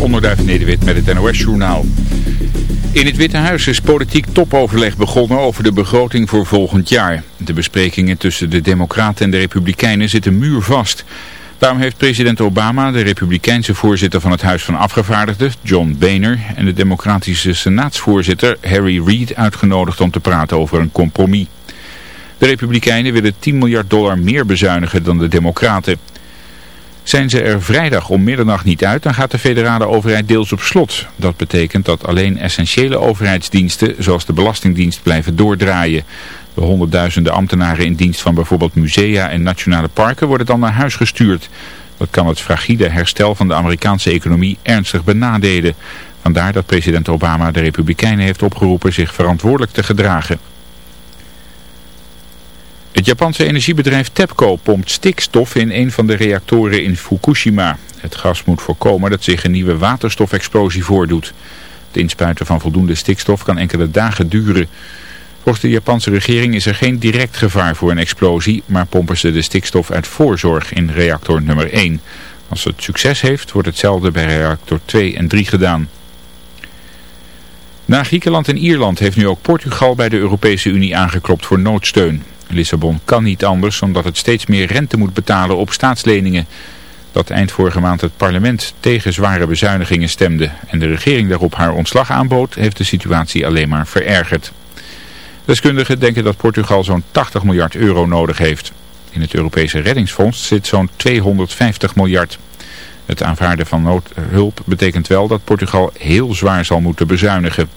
Onderduif Nederwit met het NOS-journaal. In het Witte Huis is politiek topoverleg begonnen over de begroting voor volgend jaar. De besprekingen tussen de Democraten en de Republikeinen zitten muurvast. Daarom heeft president Obama de Republikeinse voorzitter van het Huis van Afgevaardigden, John Boehner, en de Democratische Senaatsvoorzitter Harry Reid uitgenodigd om te praten over een compromis. De Republikeinen willen 10 miljard dollar meer bezuinigen dan de Democraten. Zijn ze er vrijdag om middernacht niet uit, dan gaat de federale overheid deels op slot. Dat betekent dat alleen essentiële overheidsdiensten, zoals de Belastingdienst, blijven doordraaien. De honderdduizenden ambtenaren in dienst van bijvoorbeeld musea en nationale parken worden dan naar huis gestuurd. Dat kan het fragile herstel van de Amerikaanse economie ernstig benadelen. Vandaar dat president Obama de Republikeinen heeft opgeroepen zich verantwoordelijk te gedragen. Het Japanse energiebedrijf TEPCO pompt stikstof in een van de reactoren in Fukushima. Het gas moet voorkomen dat zich een nieuwe waterstofexplosie voordoet. Het inspuiten van voldoende stikstof kan enkele dagen duren. Volgens de Japanse regering is er geen direct gevaar voor een explosie, maar pompen ze de stikstof uit voorzorg in reactor nummer 1. Als het succes heeft, wordt hetzelfde bij reactor 2 en 3 gedaan. Na Griekenland en Ierland heeft nu ook Portugal bij de Europese Unie aangeklopt voor noodsteun. Lissabon kan niet anders omdat het steeds meer rente moet betalen op staatsleningen. Dat eind vorige maand het parlement tegen zware bezuinigingen stemde en de regering daarop haar ontslag aanbood, heeft de situatie alleen maar verergerd. Deskundigen denken dat Portugal zo'n 80 miljard euro nodig heeft. In het Europese reddingsfonds zit zo'n 250 miljard. Het aanvaarden van noodhulp betekent wel dat Portugal heel zwaar zal moeten bezuinigen.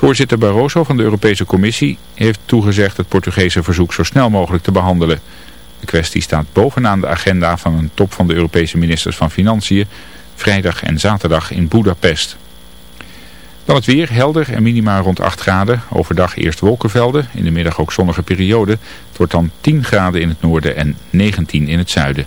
Voorzitter Barroso van de Europese Commissie heeft toegezegd het Portugese verzoek zo snel mogelijk te behandelen. De kwestie staat bovenaan de agenda van een top van de Europese ministers van Financiën vrijdag en zaterdag in Budapest. Dan het weer, helder en minimaal rond 8 graden. Overdag eerst wolkenvelden, in de middag ook zonnige periode. Het wordt dan 10 graden in het noorden en 19 in het zuiden.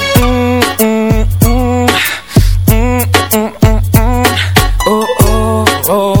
Mm, mm, mm. Mm, mm, mm, mm. Oh, oh, oh, oh.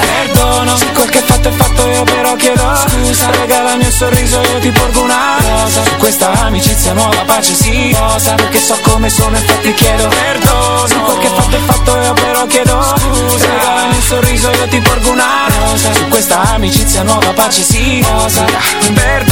Perdono. Se quel che è fatto è fatto io però chiedo Scusa. Regalami un sorriso io ti porgo una rosa. Su questa amicizia nuova pace sì. Rosa. Perché so come sono infatti chiedo Perdono. Se quel che è fatto è fatto io però chiedo Scusa. Regalami un sorriso io ti porgo una rosa. Su questa amicizia nuova pace sì. Rosa. Perdono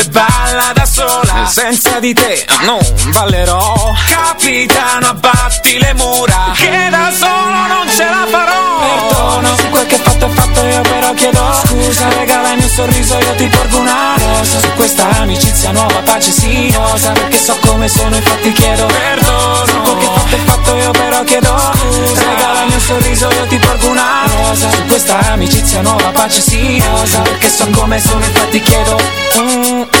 balla da sola. Senza di te non ballerò. Capitano abbatti le mura Che da solo non ce la farò. Perdono se quel che fatto è fatto io però chiedo Scusa. Regalami un sorriso io ti porgo una rosa. Su questa amicizia nuova pace sì Rosa perché so come sono infatti chiedo Perdono. Se quel che fatto è fatto io però chiedo Scusa. Regalami un sorriso io ti porgo una rosa. Su questa amicizia nuova pace sì Rosa perché so come sono infatti chiedo mm, mm,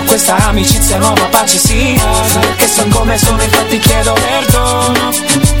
Su questa amicizia nuova pace sì. Rosa perché so come sono infatti chiedo perdono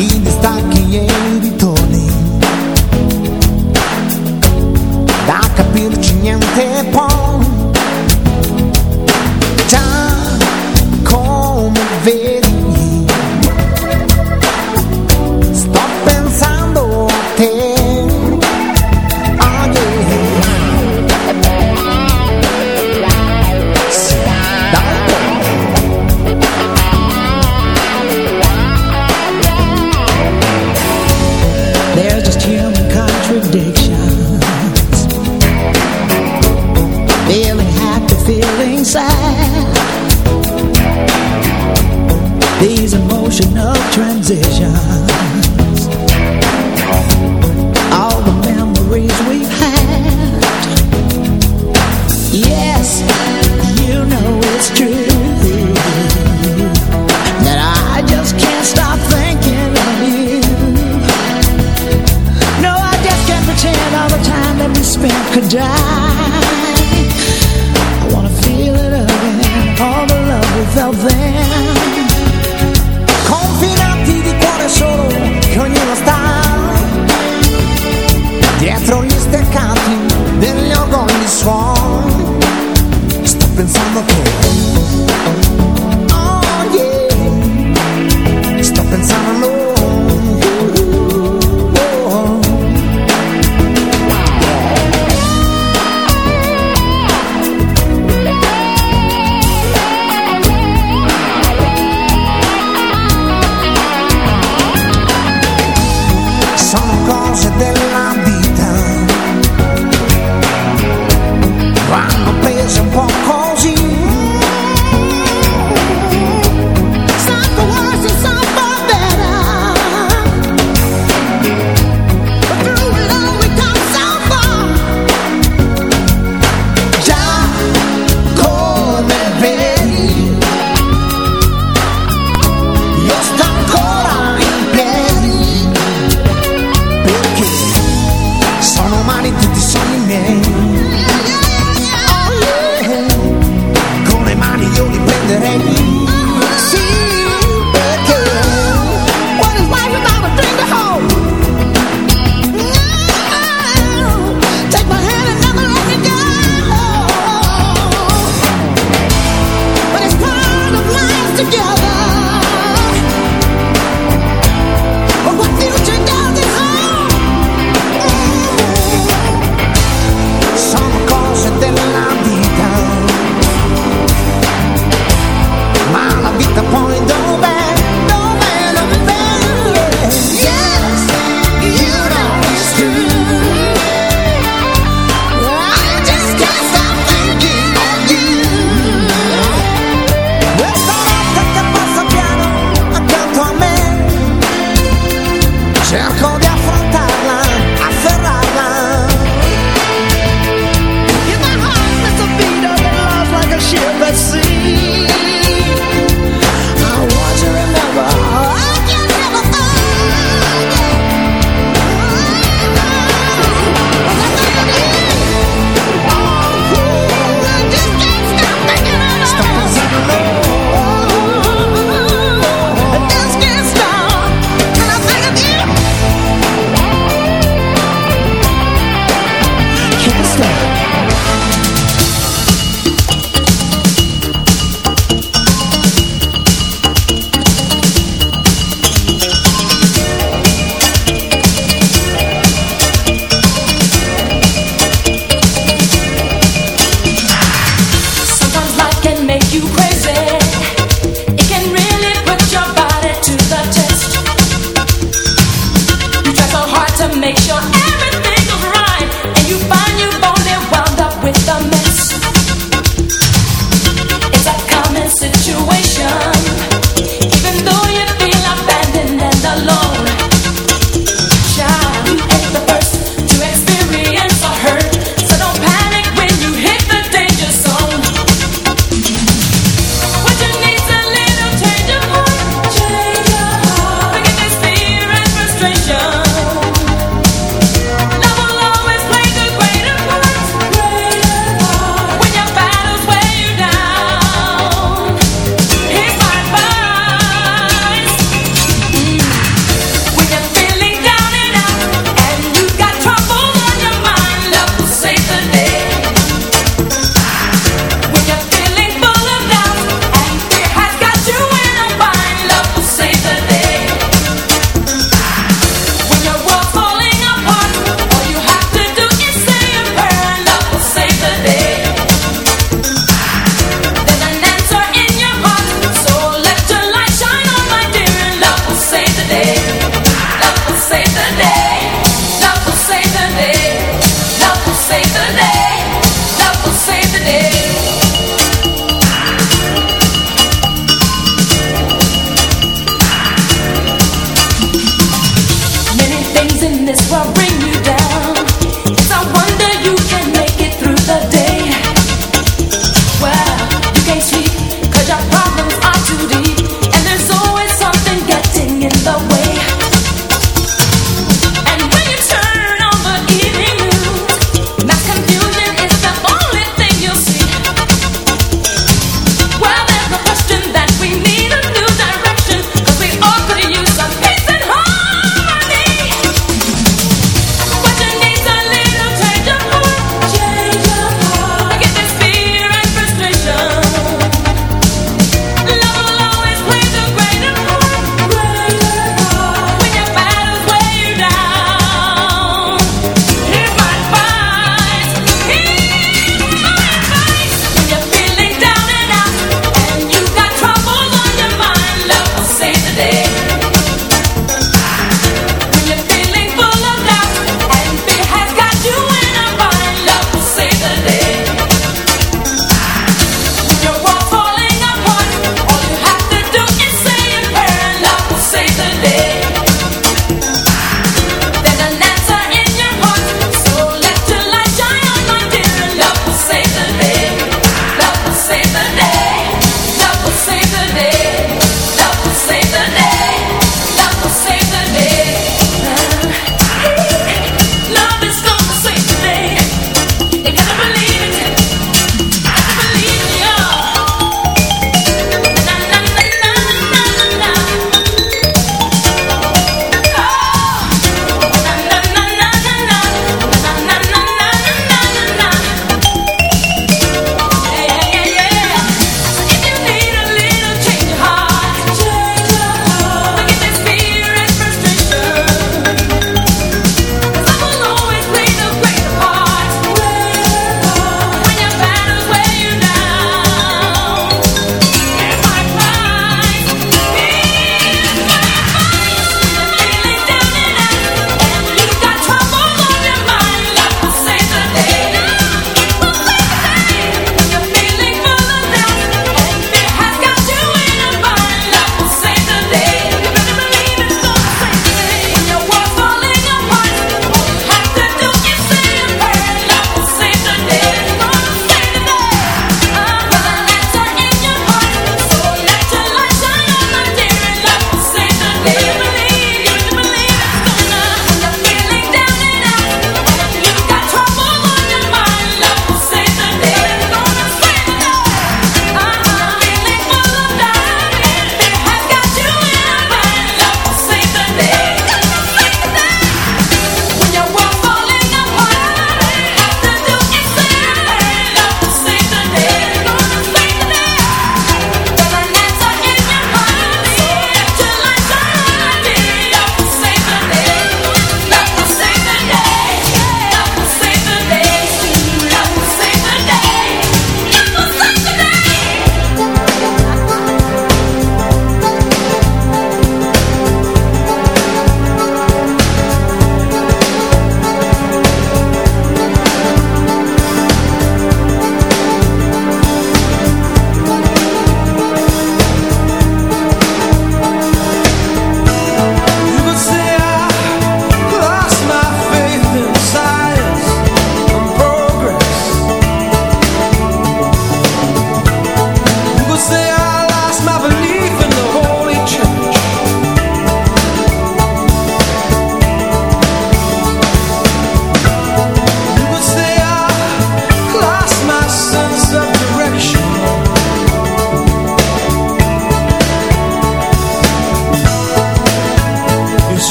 i distacchi e i